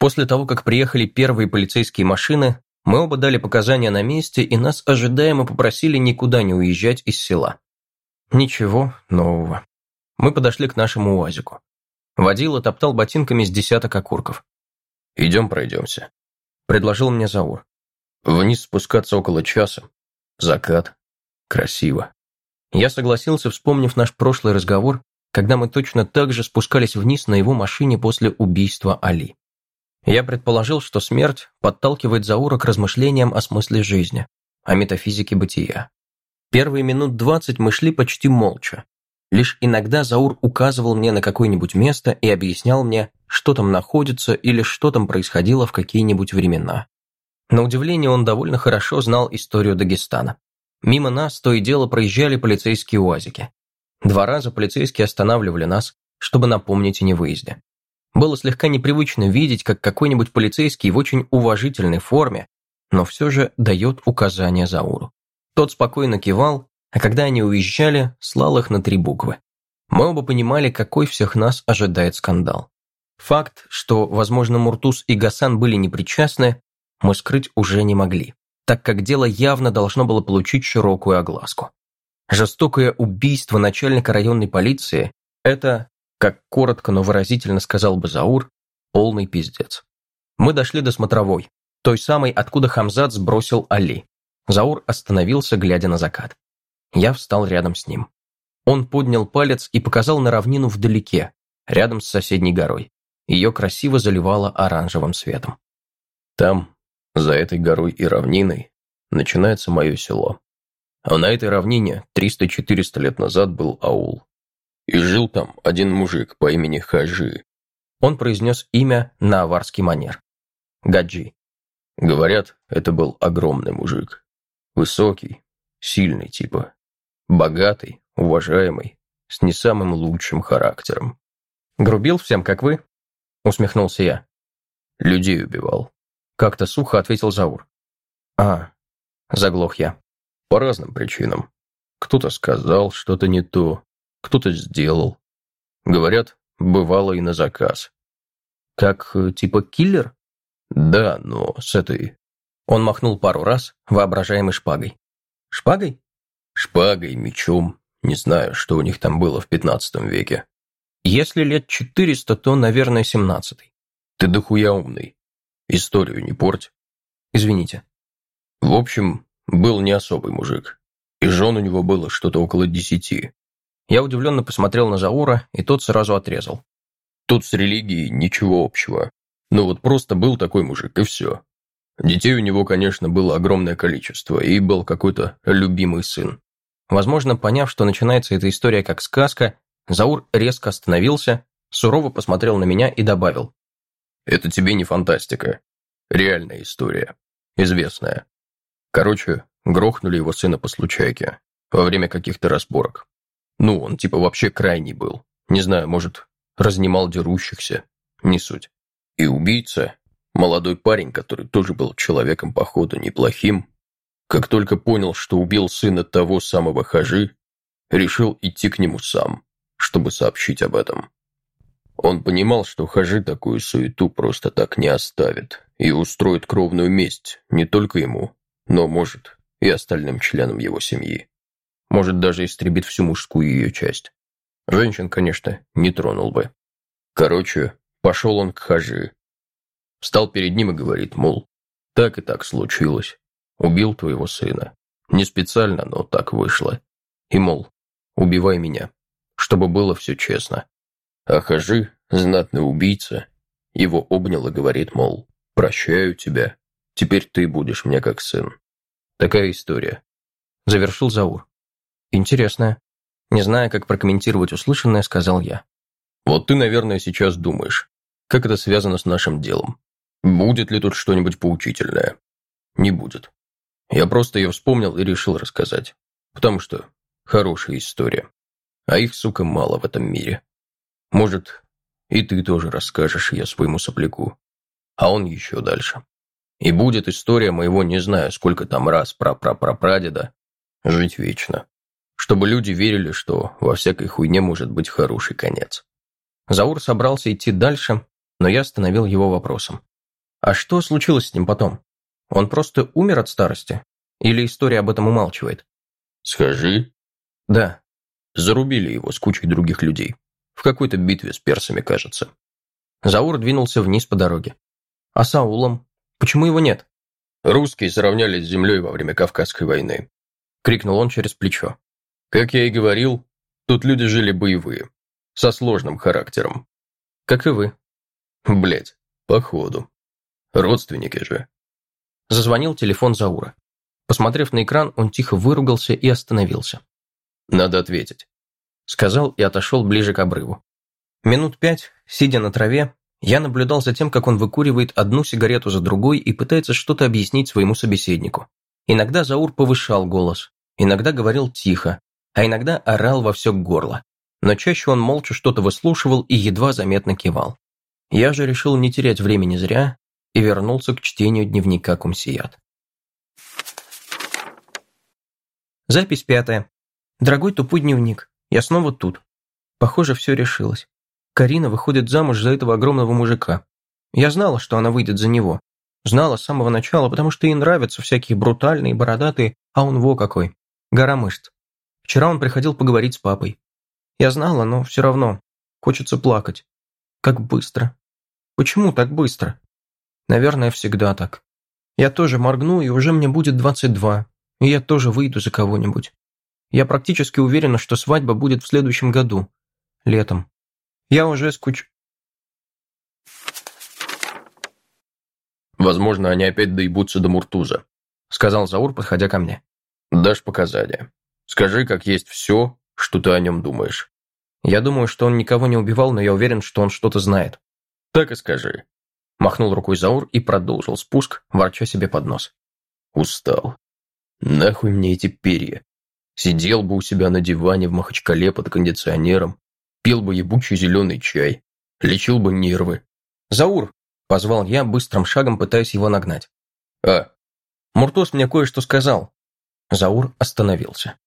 После того, как приехали первые полицейские машины, мы оба дали показания на месте, и нас ожидаемо попросили никуда не уезжать из села. Ничего нового. Мы подошли к нашему УАЗику. Водила топтал ботинками с десяток окурков. «Идем пройдемся», — предложил мне Заур. «Вниз спускаться около часа. Закат. Красиво». Я согласился, вспомнив наш прошлый разговор, когда мы точно так же спускались вниз на его машине после убийства Али. Я предположил, что смерть подталкивает Заура к размышлениям о смысле жизни, о метафизике бытия. Первые минут двадцать мы шли почти молча. Лишь иногда Заур указывал мне на какое-нибудь место и объяснял мне, что там находится или что там происходило в какие-нибудь времена. На удивление, он довольно хорошо знал историю Дагестана. Мимо нас то и дело проезжали полицейские уазики. Два раза полицейские останавливали нас, чтобы напомнить о невыезде. Было слегка непривычно видеть, как какой-нибудь полицейский в очень уважительной форме, но все же дает указания Зауру. Тот спокойно кивал, а когда они уезжали, слал их на три буквы. Мы оба понимали, какой всех нас ожидает скандал. Факт, что, возможно, Муртуз и Гасан были непричастны, мы скрыть уже не могли, так как дело явно должно было получить широкую огласку. Жестокое убийство начальника районной полиции – это как коротко, но выразительно сказал бы Заур, полный пиздец. Мы дошли до смотровой, той самой, откуда Хамзат сбросил Али. Заур остановился, глядя на закат. Я встал рядом с ним. Он поднял палец и показал на равнину вдалеке, рядом с соседней горой. Ее красиво заливало оранжевым светом. Там, за этой горой и равниной, начинается мое село. А на этой равнине 300-400 лет назад был аул. И жил там один мужик по имени Хажи. Он произнес имя на аварский манер. Гаджи. Говорят, это был огромный мужик. Высокий, сильный типа. Богатый, уважаемый, с не самым лучшим характером. «Грубил всем, как вы?» Усмехнулся я. «Людей убивал». Как-то сухо ответил Заур. «А, заглох я». «По разным причинам. Кто-то сказал что-то не то, кто-то сделал. Говорят, бывало и на заказ. Как, э, типа, киллер? Да, но с этой... Он махнул пару раз воображаемой шпагой. Шпагой? Шпагой, мечом. Не знаю, что у них там было в пятнадцатом веке. Если лет четыреста, то, наверное, семнадцатый. Ты дохуя умный. Историю не порть. Извините. В общем, был не особый мужик. И жен у него было что-то около десяти. Я удивленно посмотрел на Заура, и тот сразу отрезал. Тут с религией ничего общего. Ну вот просто был такой мужик, и все. Детей у него, конечно, было огромное количество, и был какой-то любимый сын. Возможно, поняв, что начинается эта история как сказка, Заур резко остановился, сурово посмотрел на меня и добавил. «Это тебе не фантастика. Реальная история. Известная. Короче, грохнули его сына по случайке во время каких-то разборок. Ну, он типа вообще крайний был. Не знаю, может, разнимал дерущихся. Не суть. И убийца, молодой парень, который тоже был человеком, походу, неплохим, как только понял, что убил сына того самого Хажи, решил идти к нему сам, чтобы сообщить об этом. Он понимал, что Хажи такую суету просто так не оставит и устроит кровную месть не только ему, но, может, и остальным членам его семьи. Может, даже истребит всю мужскую ее часть. Женщин, конечно, не тронул бы. Короче, пошел он к Хажи. Встал перед ним и говорит, мол, так и так случилось. Убил твоего сына. Не специально, но так вышло. И, мол, убивай меня, чтобы было все честно. А Хажи, знатный убийца, его обнял и говорит, мол, прощаю тебя, теперь ты будешь мне как сын. Такая история. Завершил Заур. Интересно. Не зная, как прокомментировать услышанное, сказал я. Вот ты, наверное, сейчас думаешь, как это связано с нашим делом. Будет ли тут что-нибудь поучительное? Не будет. Я просто ее вспомнил и решил рассказать. Потому что хорошая история. А их, сука, мало в этом мире. Может, и ты тоже расскажешь ее своему сопляку. А он еще дальше. И будет история моего не знаю сколько там раз пра-пра-пра-прадеда жить вечно чтобы люди верили, что во всякой хуйне может быть хороший конец. Заур собрался идти дальше, но я остановил его вопросом. А что случилось с ним потом? Он просто умер от старости? Или история об этом умалчивает? Скажи. Да. Зарубили его с кучей других людей. В какой-то битве с персами, кажется. Заур двинулся вниз по дороге. А Саулом? Почему его нет? Русские сравнялись с землей во время Кавказской войны. Крикнул он через плечо. Как я и говорил, тут люди жили боевые. Со сложным характером. Как и вы. Блять, походу. Родственники же. Зазвонил телефон Заура. Посмотрев на экран, он тихо выругался и остановился. «Надо ответить», — сказал и отошел ближе к обрыву. Минут пять, сидя на траве, я наблюдал за тем, как он выкуривает одну сигарету за другой и пытается что-то объяснить своему собеседнику. Иногда Заур повышал голос, иногда говорил тихо, а иногда орал во все горло. Но чаще он молча что-то выслушивал и едва заметно кивал. Я же решил не терять времени зря и вернулся к чтению дневника Кумсият. Запись пятая. Дорогой тупой дневник, я снова тут. Похоже, все решилось. Карина выходит замуж за этого огромного мужика. Я знала, что она выйдет за него. Знала с самого начала, потому что ей нравятся всякие брутальные, бородатые, а он во какой. Гора мышц. Вчера он приходил поговорить с папой. Я знала, но все равно. Хочется плакать. Как быстро. Почему так быстро? Наверное, всегда так. Я тоже моргну, и уже мне будет 22, и я тоже выйду за кого-нибудь. Я практически уверена, что свадьба будет в следующем году. Летом. Я уже скуч... Возможно, они опять доебутся до Муртуза, сказал Заур, подходя ко мне. Дашь показания. Скажи, как есть все, что ты о нем думаешь. Я думаю, что он никого не убивал, но я уверен, что он что-то знает. Так и скажи. Махнул рукой Заур и продолжил спуск, ворча себе под нос. Устал. Нахуй мне эти перья? Сидел бы у себя на диване в Махачкале под кондиционером, пил бы ебучий зеленый чай, лечил бы нервы. «Заур!» – позвал я, быстрым шагом пытаясь его нагнать. «А?» «Муртос мне кое-что сказал». Заур остановился.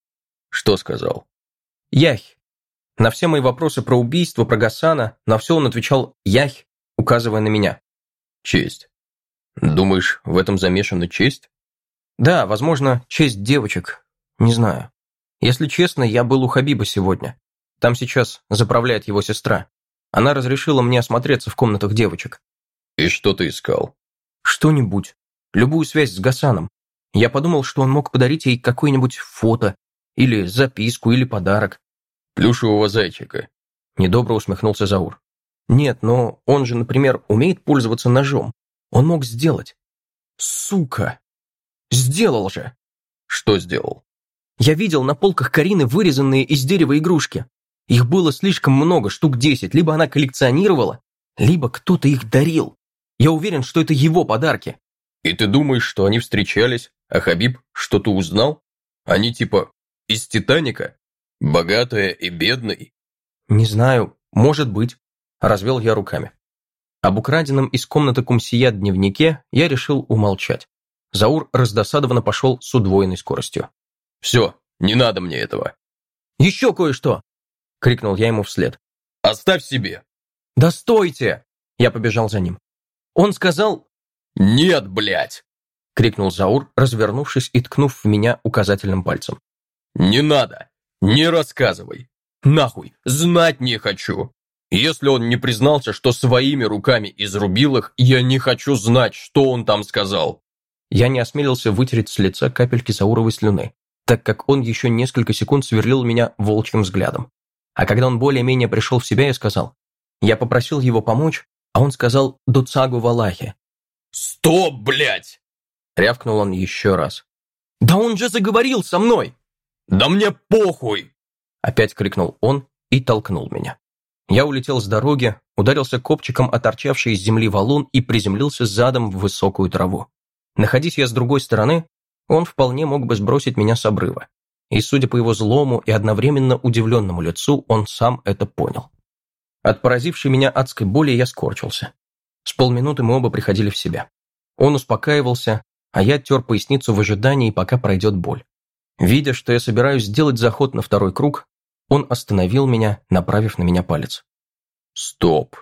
«Что сказал?» «Ях». На все мои вопросы про убийство, про Гасана, на все он отвечал «Ях», указывая на меня. «Честь. Думаешь, в этом замешана честь?» Да, возможно, честь девочек. Не знаю. Если честно, я был у Хабиба сегодня. Там сейчас заправляет его сестра. Она разрешила мне осмотреться в комнатах девочек. И что ты искал? Что-нибудь. Любую связь с Гасаном. Я подумал, что он мог подарить ей какое-нибудь фото, или записку, или подарок. Плюшевого зайчика. Недобро усмехнулся Заур. Нет, но он же, например, умеет пользоваться ножом. Он мог сделать. Сука! Сделал же. Что сделал? Я видел на полках Карины вырезанные из дерева игрушки. Их было слишком много, штук десять. Либо она коллекционировала, либо кто-то их дарил. Я уверен, что это его подарки. И ты думаешь, что они встречались, а Хабиб что-то узнал? Они типа из Титаника? Богатая и бедный? Не знаю, может быть. Развел я руками. Об украденном из комнаты Кумсия дневнике я решил умолчать. Заур раздосадованно пошел с удвоенной скоростью. «Все, не надо мне этого». «Еще кое-что!» — крикнул я ему вслед. «Оставь себе!» «Да стойте!» — я побежал за ним. Он сказал... «Нет, блядь!» — крикнул Заур, развернувшись и ткнув в меня указательным пальцем. «Не надо! Не рассказывай! Нахуй! Знать не хочу! Если он не признался, что своими руками изрубил их, я не хочу знать, что он там сказал!» Я не осмелился вытереть с лица капельки зауровой слюны, так как он еще несколько секунд сверлил меня волчьим взглядом. А когда он более-менее пришел в себя, я сказал, я попросил его помочь, а он сказал «Дуцагу Валахе». «Стоп, блядь!» Рявкнул он еще раз. «Да он же заговорил со мной!» «Да мне похуй!» Опять крикнул он и толкнул меня. Я улетел с дороги, ударился копчиком о торчавший из земли валун и приземлился задом в высокую траву. Находись я с другой стороны, он вполне мог бы сбросить меня с обрыва. И, судя по его злому и одновременно удивленному лицу, он сам это понял. От поразившей меня адской боли я скорчился. С полминуты мы оба приходили в себя. Он успокаивался, а я тер поясницу в ожидании, пока пройдет боль. Видя, что я собираюсь сделать заход на второй круг, он остановил меня, направив на меня палец. «Стоп!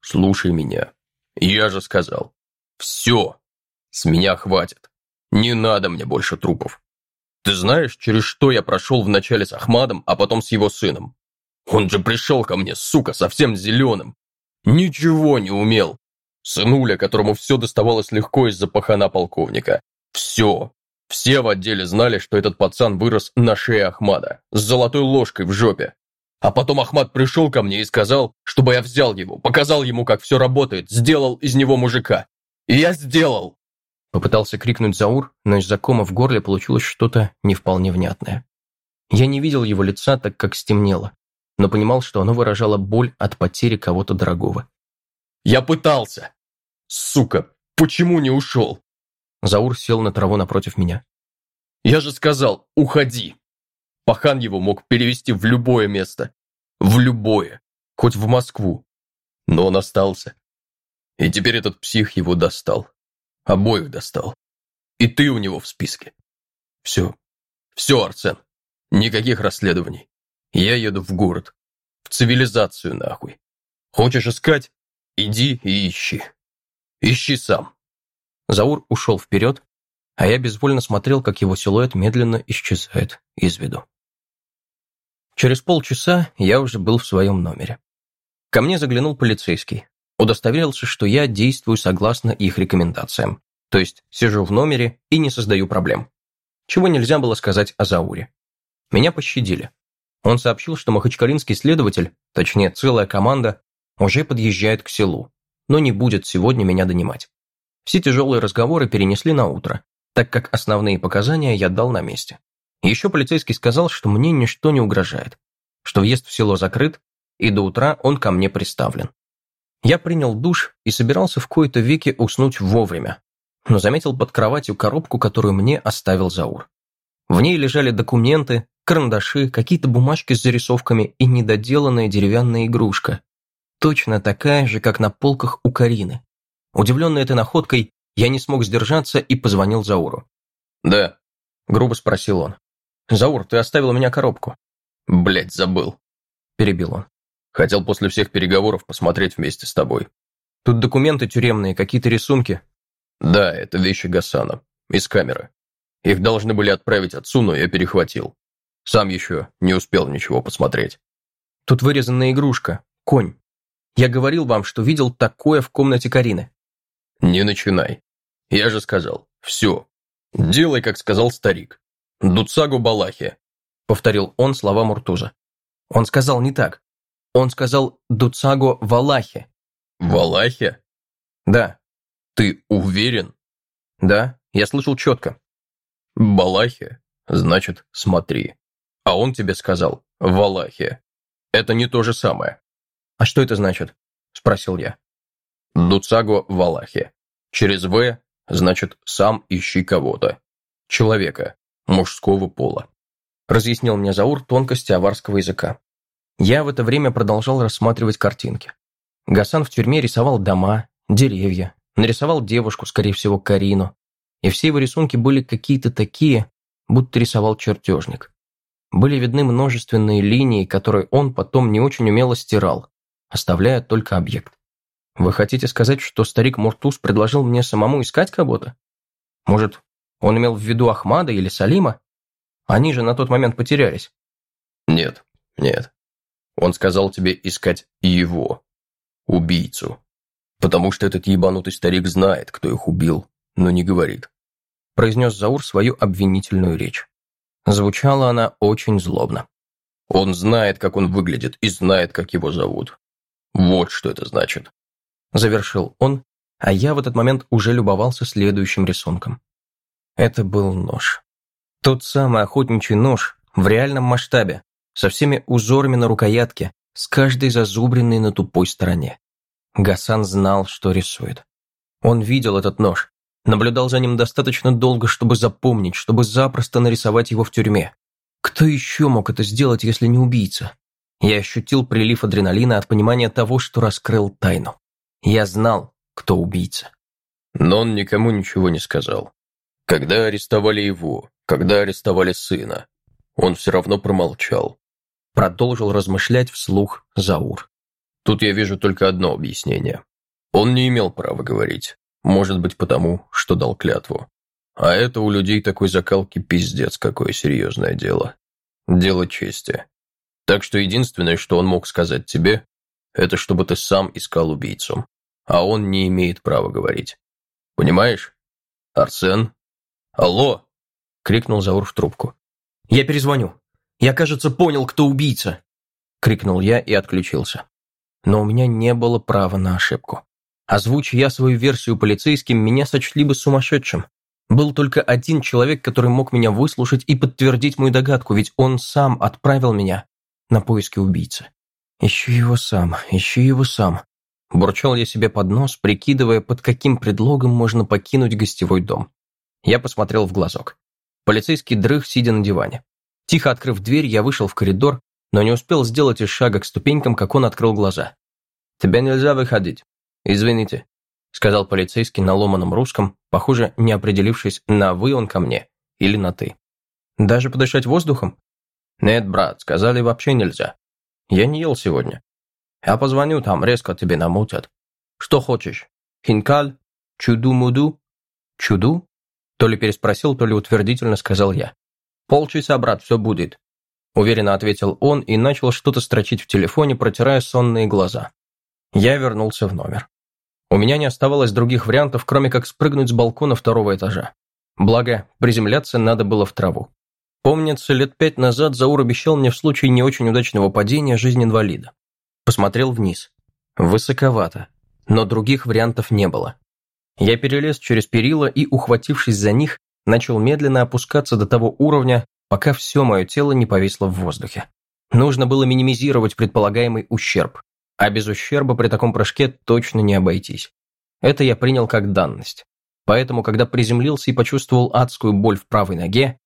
Слушай меня. Я же сказал, Все. С меня хватит. Не надо мне больше трупов. Ты знаешь, через что я прошел вначале с Ахмадом, а потом с его сыном? Он же пришел ко мне, сука, совсем зеленым. Ничего не умел. Сынуля, которому все доставалось легко из-за пахана полковника. Все. Все в отделе знали, что этот пацан вырос на шее Ахмада, с золотой ложкой в жопе. А потом Ахмад пришел ко мне и сказал, чтобы я взял его, показал ему, как все работает, сделал из него мужика. И я сделал. Попытался крикнуть Заур, но из-за кома в горле получилось что-то не вполне внятное. Я не видел его лица, так как стемнело, но понимал, что оно выражало боль от потери кого-то дорогого. «Я пытался! Сука, почему не ушел?» Заур сел на траву напротив меня. «Я же сказал, уходи!» Пахан его мог перевести в любое место. В любое. Хоть в Москву. Но он остался. И теперь этот псих его достал. Обоих достал. И ты у него в списке. Все. Все, Арсен. Никаких расследований. Я еду в город. В цивилизацию, нахуй. Хочешь искать? Иди и ищи. Ищи сам. Заур ушел вперед, а я безвольно смотрел, как его силуэт медленно исчезает из виду. Через полчаса я уже был в своем номере. Ко мне заглянул полицейский. Удостоверился, что я действую согласно их рекомендациям. То есть сижу в номере и не создаю проблем. Чего нельзя было сказать о Зауре. Меня пощадили. Он сообщил, что махачкалинский следователь, точнее целая команда, уже подъезжает к селу, но не будет сегодня меня донимать. Все тяжелые разговоры перенесли на утро, так как основные показания я дал на месте. Еще полицейский сказал, что мне ничто не угрожает, что въезд в село закрыт, и до утра он ко мне приставлен. Я принял душ и собирался в кои-то веки уснуть вовремя, но заметил под кроватью коробку, которую мне оставил Заур. В ней лежали документы, карандаши, какие-то бумажки с зарисовками и недоделанная деревянная игрушка. Точно такая же, как на полках у Карины. Удивленный этой находкой, я не смог сдержаться и позвонил Зауру. «Да», — грубо спросил он. «Заур, ты оставил у меня коробку». «Блядь, забыл», — перебил он. «Хотел после всех переговоров посмотреть вместе с тобой». «Тут документы тюремные, какие-то рисунки». «Да, это вещи Гасана. Из камеры. Их должны были отправить отцу, но я перехватил. Сам еще не успел ничего посмотреть». «Тут вырезанная игрушка. Конь. Я говорил вам, что видел такое в комнате Карины». «Не начинай. Я же сказал. Все. Делай, как сказал старик. Дуцагу Балахи», — повторил он слова Муртуза. Он сказал не так. Он сказал Дуцаго Валахи. Валахи? Да. Ты уверен? Да, я слышал четко. Балахи? Значит, смотри. А он тебе сказал Валахи. Это не то же самое. А что это значит? Спросил я. Дуцаго Валахи. Через «В» значит «сам ищи кого-то». Человека, мужского пола. Разъяснил мне Заур тонкости аварского языка. Я в это время продолжал рассматривать картинки. Гасан в тюрьме рисовал дома, деревья, нарисовал девушку, скорее всего, Карину. И все его рисунки были какие-то такие, будто рисовал чертежник. Были видны множественные линии, которые он потом не очень умело стирал, оставляя только объект. Вы хотите сказать, что старик Муртуз предложил мне самому искать кого-то? Может, он имел в виду Ахмада или Салима? Они же на тот момент потерялись. Нет, нет. Он сказал тебе искать его, убийцу. Потому что этот ебанутый старик знает, кто их убил, но не говорит. Произнес Заур свою обвинительную речь. Звучала она очень злобно. Он знает, как он выглядит, и знает, как его зовут. Вот что это значит. Завершил он, а я в этот момент уже любовался следующим рисунком. Это был нож. Тот самый охотничий нож в реальном масштабе, со всеми узорами на рукоятке, с каждой зазубренной на тупой стороне. Гасан знал, что рисует. Он видел этот нож, наблюдал за ним достаточно долго, чтобы запомнить, чтобы запросто нарисовать его в тюрьме. Кто еще мог это сделать, если не убийца? Я ощутил прилив адреналина от понимания того, что раскрыл тайну. Я знал, кто убийца. Но он никому ничего не сказал. Когда арестовали его, когда арестовали сына, он все равно промолчал. Продолжил размышлять вслух Заур. Тут я вижу только одно объяснение. Он не имел права говорить. Может быть, потому, что дал клятву. А это у людей такой закалки пиздец, какое серьезное дело. Дело чести. Так что единственное, что он мог сказать тебе, это чтобы ты сам искал убийцу. А он не имеет права говорить. Понимаешь? Арсен? Алло! Крикнул Заур в трубку. Я перезвоню. Я, кажется, понял, кто убийца. Крикнул я и отключился. Но у меня не было права на ошибку. Озвучь я свою версию полицейским, меня сочли бы сумасшедшим. Был только один человек, который мог меня выслушать и подтвердить мою догадку, ведь он сам отправил меня на поиски убийцы. Ищу его сам, ищу его сам. Бурчал я себе под нос, прикидывая, под каким предлогом можно покинуть гостевой дом. Я посмотрел в глазок. Полицейский дрых, сидя на диване. Тихо открыв дверь, я вышел в коридор, но не успел сделать и шага к ступенькам, как он открыл глаза. «Тебе нельзя выходить. Извините», — сказал полицейский на ломаном русском, похоже, не определившись, на «вы» он ко мне или на «ты». «Даже подышать воздухом?» «Нет, брат, сказали, вообще нельзя. Я не ел сегодня. Я позвоню, там резко тебе намутят. Что хочешь? Хинкаль? Чуду-муду? Чуду? То ли переспросил, то ли утвердительно сказал я. Полчаса, брат, все будет. Уверенно ответил он и начал что-то строчить в телефоне, протирая сонные глаза. Я вернулся в номер. У меня не оставалось других вариантов, кроме как спрыгнуть с балкона второго этажа. Благо, приземляться надо было в траву. Помнится, лет пять назад Заур обещал мне в случае не очень удачного падения жизнь инвалида. Посмотрел вниз. Высоковато. Но других вариантов не было. Я перелез через перила и, ухватившись за них, начал медленно опускаться до того уровня, пока все мое тело не повисло в воздухе. Нужно было минимизировать предполагаемый ущерб, а без ущерба при таком прыжке точно не обойтись. Это я принял как данность. Поэтому, когда приземлился и почувствовал адскую боль в правой ноге,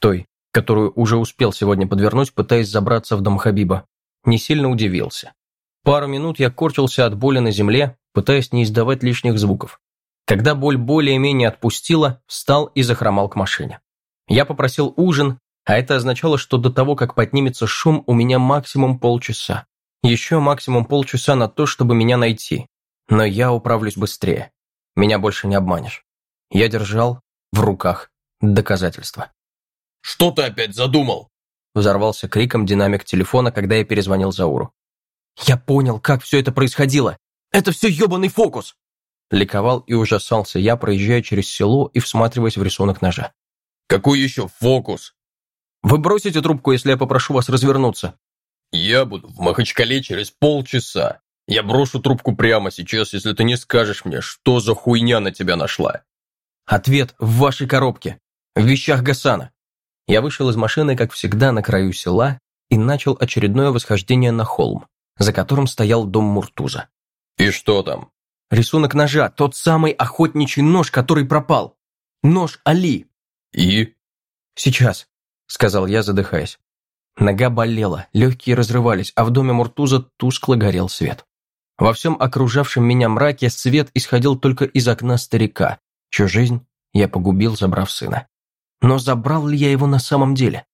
той, которую уже успел сегодня подвернуть, пытаясь забраться в дом Хабиба, не сильно удивился. Пару минут я корчился от боли на земле, пытаясь не издавать лишних звуков. Когда боль более-менее отпустила, встал и захромал к машине. Я попросил ужин, а это означало, что до того, как поднимется шум, у меня максимум полчаса. Еще максимум полчаса на то, чтобы меня найти. Но я управлюсь быстрее. Меня больше не обманешь. Я держал в руках доказательства. «Что ты опять задумал?» Взорвался криком динамик телефона, когда я перезвонил Зауру. «Я понял, как все это происходило! Это все ебаный фокус!» Ликовал и ужасался я, проезжая через село и всматриваясь в рисунок ножа. «Какой еще фокус?» «Вы бросите трубку, если я попрошу вас развернуться?» «Я буду в Махачкале через полчаса. Я брошу трубку прямо сейчас, если ты не скажешь мне, что за хуйня на тебя нашла». «Ответ в вашей коробке. В вещах Гасана. Я вышел из машины, как всегда, на краю села и начал очередное восхождение на холм, за которым стоял дом Муртуза. «И что там?» Рисунок ножа, тот самый охотничий нож, который пропал. Нож Али. «И?» «Сейчас», — сказал я, задыхаясь. Нога болела, легкие разрывались, а в доме Муртуза тускло горел свет. Во всем окружавшем меня мраке свет исходил только из окна старика, чью жизнь я погубил, забрав сына. Но забрал ли я его на самом деле?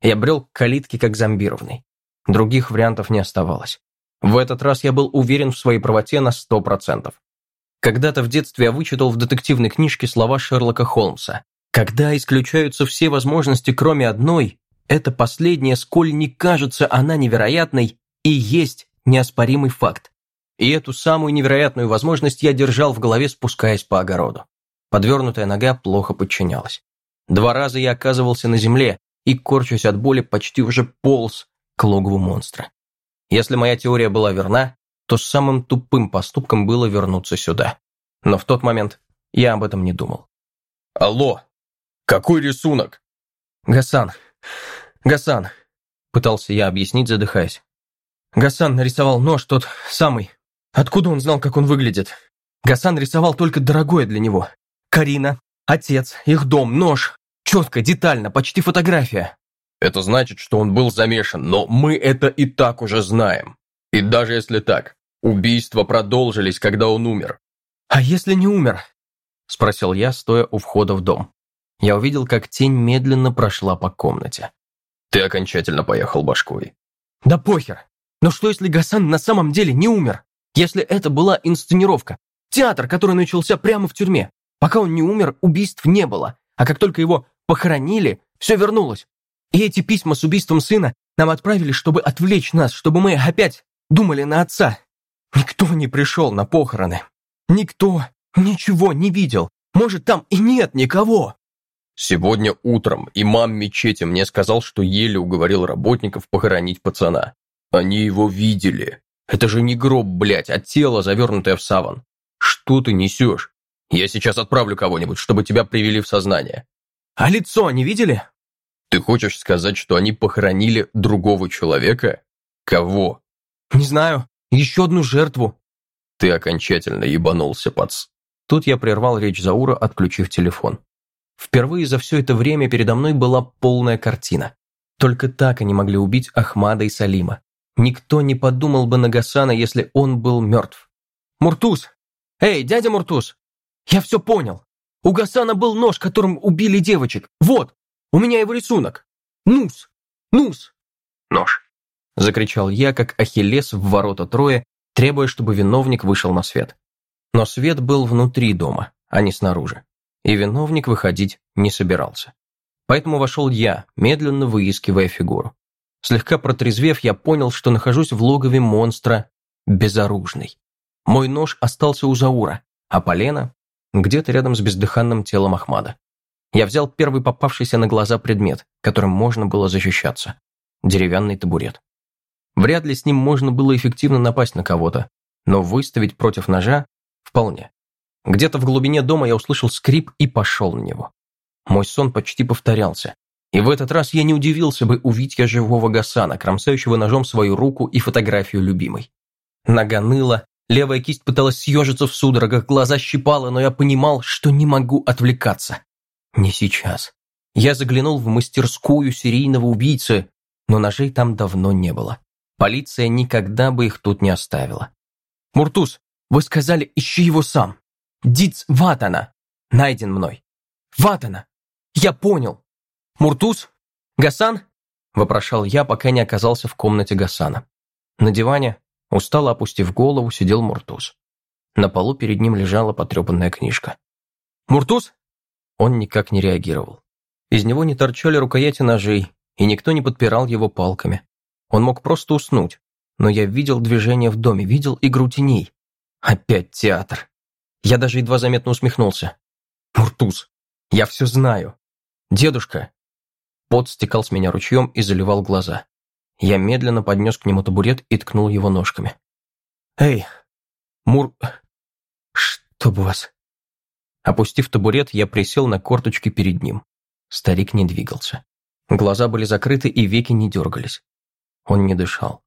Я брел к калитке как зомбированный. Других вариантов не оставалось. В этот раз я был уверен в своей правоте на сто процентов. Когда-то в детстве я вычитал в детективной книжке слова Шерлока Холмса. Когда исключаются все возможности, кроме одной, это последняя, сколь не кажется она невероятной, и есть неоспоримый факт. И эту самую невероятную возможность я держал в голове, спускаясь по огороду. Подвернутая нога плохо подчинялась. Два раза я оказывался на земле и, корчась от боли, почти уже полз к логову монстра. Если моя теория была верна, то самым тупым поступком было вернуться сюда. Но в тот момент я об этом не думал. «Алло! Какой рисунок?» «Гасан! Гасан!» Пытался я объяснить, задыхаясь. Гасан нарисовал нож тот самый. Откуда он знал, как он выглядит? Гасан рисовал только дорогое для него. Карина, отец, их дом, нож. Четко, детально, почти фотография. Это значит, что он был замешан, но мы это и так уже знаем. И даже если так, убийства продолжились, когда он умер. А если не умер? Спросил я, стоя у входа в дом. Я увидел, как тень медленно прошла по комнате. Ты окончательно поехал башкой. Да похер. Но что если Гасан на самом деле не умер? Если это была инсценировка? Театр, который начался прямо в тюрьме. Пока он не умер, убийств не было. А как только его похоронили, все вернулось. И эти письма с убийством сына нам отправили, чтобы отвлечь нас, чтобы мы опять думали на отца. Никто не пришел на похороны. Никто ничего не видел. Может, там и нет никого. Сегодня утром имам мечети мне сказал, что еле уговорил работников похоронить пацана. Они его видели. Это же не гроб, блядь, а тело, завернутое в саван. Что ты несешь? Я сейчас отправлю кого-нибудь, чтобы тебя привели в сознание. А лицо они видели? Ты хочешь сказать, что они похоронили другого человека? Кого? Не знаю. Еще одну жертву. Ты окончательно ебанулся, пац. Тут я прервал речь Заура, отключив телефон. Впервые за все это время передо мной была полная картина. Только так они могли убить Ахмада и Салима. Никто не подумал бы на Гасана, если он был мертв. «Муртуз! Эй, дядя Муртуз! Я все понял. У Гасана был нож, которым убили девочек. Вот, у меня его рисунок. Нус! Нус!» «Нож!» – закричал я, как Ахиллес в ворота Троя, требуя, чтобы виновник вышел на свет. Но свет был внутри дома, а не снаружи. И виновник выходить не собирался. Поэтому вошел я, медленно выискивая фигуру. Слегка протрезвев, я понял, что нахожусь в логове монстра безоружный. Мой нож остался у Заура, а полено где-то рядом с бездыханным телом Ахмада. Я взял первый попавшийся на глаза предмет, которым можно было защищаться. Деревянный табурет. Вряд ли с ним можно было эффективно напасть на кого-то, но выставить против ножа вполне. Где-то в глубине дома я услышал скрип и пошел на него. Мой сон почти повторялся. И в этот раз я не удивился бы увидеть я живого Гасана, кромсающего ножом свою руку и фотографию любимой. Нога ныла, левая кисть пыталась съежиться в судорогах, глаза щипала, но я понимал, что не могу отвлекаться. Не сейчас. Я заглянул в мастерскую серийного убийцы, но ножей там давно не было. Полиция никогда бы их тут не оставила. «Муртуз, вы сказали, ищи его сам. Диц Ватана. Найден мной. Ватана. Я понял. Муртуз? Гасан?» Вопрошал я, пока не оказался в комнате Гасана. На диване, устало опустив голову, сидел Муртуз. На полу перед ним лежала потрепанная книжка. «Муртуз?» Он никак не реагировал. Из него не торчали рукояти ножей, и никто не подпирал его палками. Он мог просто уснуть, но я видел движение в доме, видел игру теней. Опять театр. Я даже едва заметно усмехнулся. Муртуз, я все знаю. Дедушка. Пот стекал с меня ручьем и заливал глаза. Я медленно поднес к нему табурет и ткнул его ножками. «Эй, Мур... Чтоб вас...» Опустив табурет, я присел на корточки перед ним. Старик не двигался. Глаза были закрыты и веки не дергались. Он не дышал.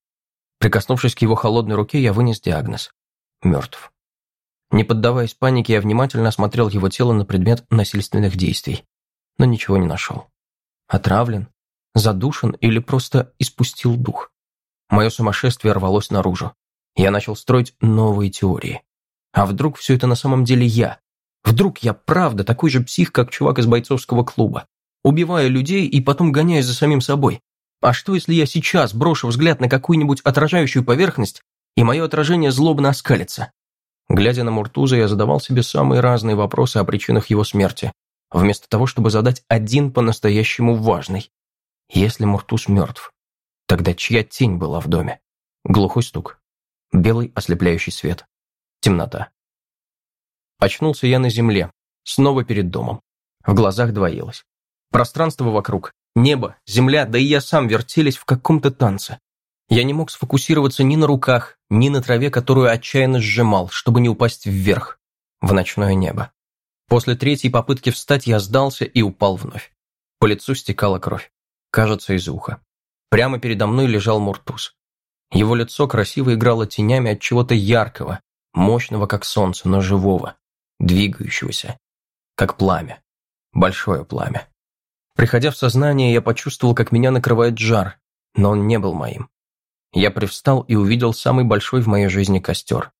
Прикоснувшись к его холодной руке, я вынес диагноз. Мертв. Не поддаваясь панике, я внимательно осмотрел его тело на предмет насильственных действий, но ничего не нашел. Отравлен, задушен или просто испустил дух. Мое сумасшествие рвалось наружу. Я начал строить новые теории. А вдруг все это на самом деле я, Вдруг я правда такой же псих, как чувак из бойцовского клуба. Убиваю людей и потом гоняюсь за самим собой. А что, если я сейчас брошу взгляд на какую-нибудь отражающую поверхность, и мое отражение злобно оскалится? Глядя на Муртуза, я задавал себе самые разные вопросы о причинах его смерти, вместо того, чтобы задать один по-настоящему важный. Если Муртуз мертв, тогда чья тень была в доме? Глухой стук. Белый ослепляющий свет. Темнота. Очнулся я на земле, снова перед домом. В глазах двоилось. Пространство вокруг, небо, земля, да и я сам вертелись в каком-то танце. Я не мог сфокусироваться ни на руках, ни на траве, которую отчаянно сжимал, чтобы не упасть вверх, в ночное небо. После третьей попытки встать я сдался и упал вновь. По лицу стекала кровь. Кажется, из уха. Прямо передо мной лежал Муртуз. Его лицо красиво играло тенями от чего-то яркого, мощного, как солнце, но живого двигающегося, как пламя, большое пламя. Приходя в сознание, я почувствовал, как меня накрывает жар, но он не был моим. Я привстал и увидел самый большой в моей жизни костер.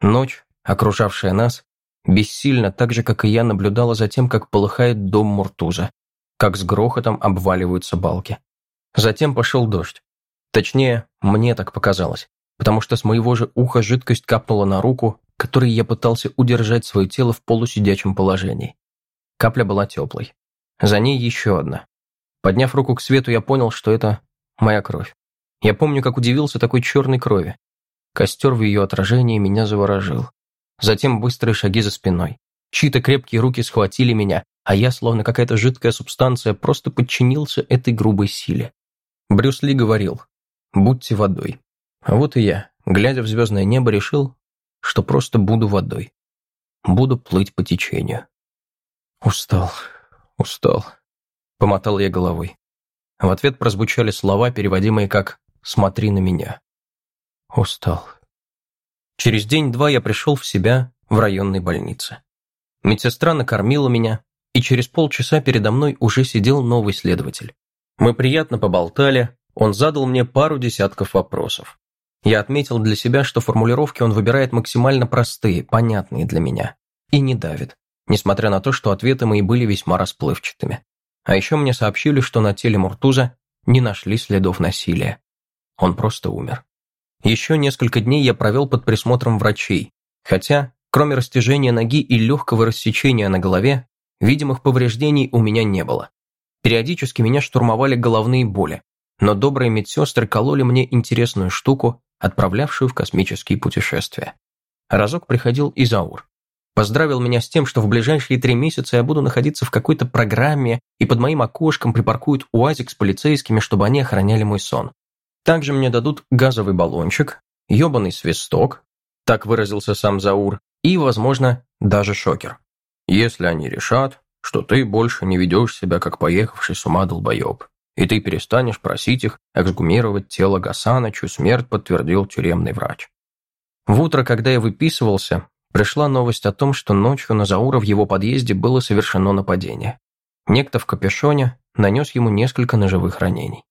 Ночь, окружавшая нас, бессильно, так же, как и я, наблюдала за тем, как полыхает дом Муртуза, как с грохотом обваливаются балки. Затем пошел дождь. Точнее, мне так показалось, потому что с моего же уха жидкость капнула на руку, которой я пытался удержать свое тело в полусидячем положении. Капля была теплой. За ней еще одна. Подняв руку к свету, я понял, что это моя кровь. Я помню, как удивился такой черной крови. Костер в ее отражении меня заворожил. Затем быстрые шаги за спиной. Чьи-то крепкие руки схватили меня, а я, словно какая-то жидкая субстанция, просто подчинился этой грубой силе. Брюс Ли говорил «Будьте водой». А вот и я, глядя в звездное небо, решил, что просто буду водой. Буду плыть по течению. Устал, устал. Помотал я головой. В ответ прозвучали слова, переводимые как «смотри на меня». Устал. Через день-два я пришел в себя в районной больнице. Медсестра накормила меня, и через полчаса передо мной уже сидел новый следователь. Мы приятно поболтали, он задал мне пару десятков вопросов. Я отметил для себя, что формулировки он выбирает максимально простые, понятные для меня. И не давит, несмотря на то, что ответы мои были весьма расплывчатыми. А еще мне сообщили, что на теле Муртуза не нашли следов насилия. Он просто умер. Еще несколько дней я провел под присмотром врачей, хотя, кроме растяжения ноги и легкого рассечения на голове, видимых повреждений у меня не было. Периодически меня штурмовали головные боли, но добрые медсестры кололи мне интересную штуку, отправлявшую в космические путешествия. Разок приходил Изаур. Поздравил меня с тем, что в ближайшие три месяца я буду находиться в какой-то программе и под моим окошком припаркуют УАЗик с полицейскими, чтобы они охраняли мой сон. Также мне дадут газовый баллончик, ебаный свисток, так выразился сам Заур, и, возможно, даже шокер. Если они решат, что ты больше не ведешь себя как поехавший с ума долбоеб, и ты перестанешь просить их эксгумировать тело Гасана, чью смерть подтвердил тюремный врач. В утро, когда я выписывался, пришла новость о том, что ночью на Заура в его подъезде было совершено нападение. Некто в капюшоне нанес ему несколько ножевых ранений.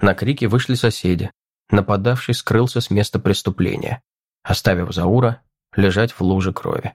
На крики вышли соседи. Нападавший скрылся с места преступления, оставив Заура лежать в луже крови.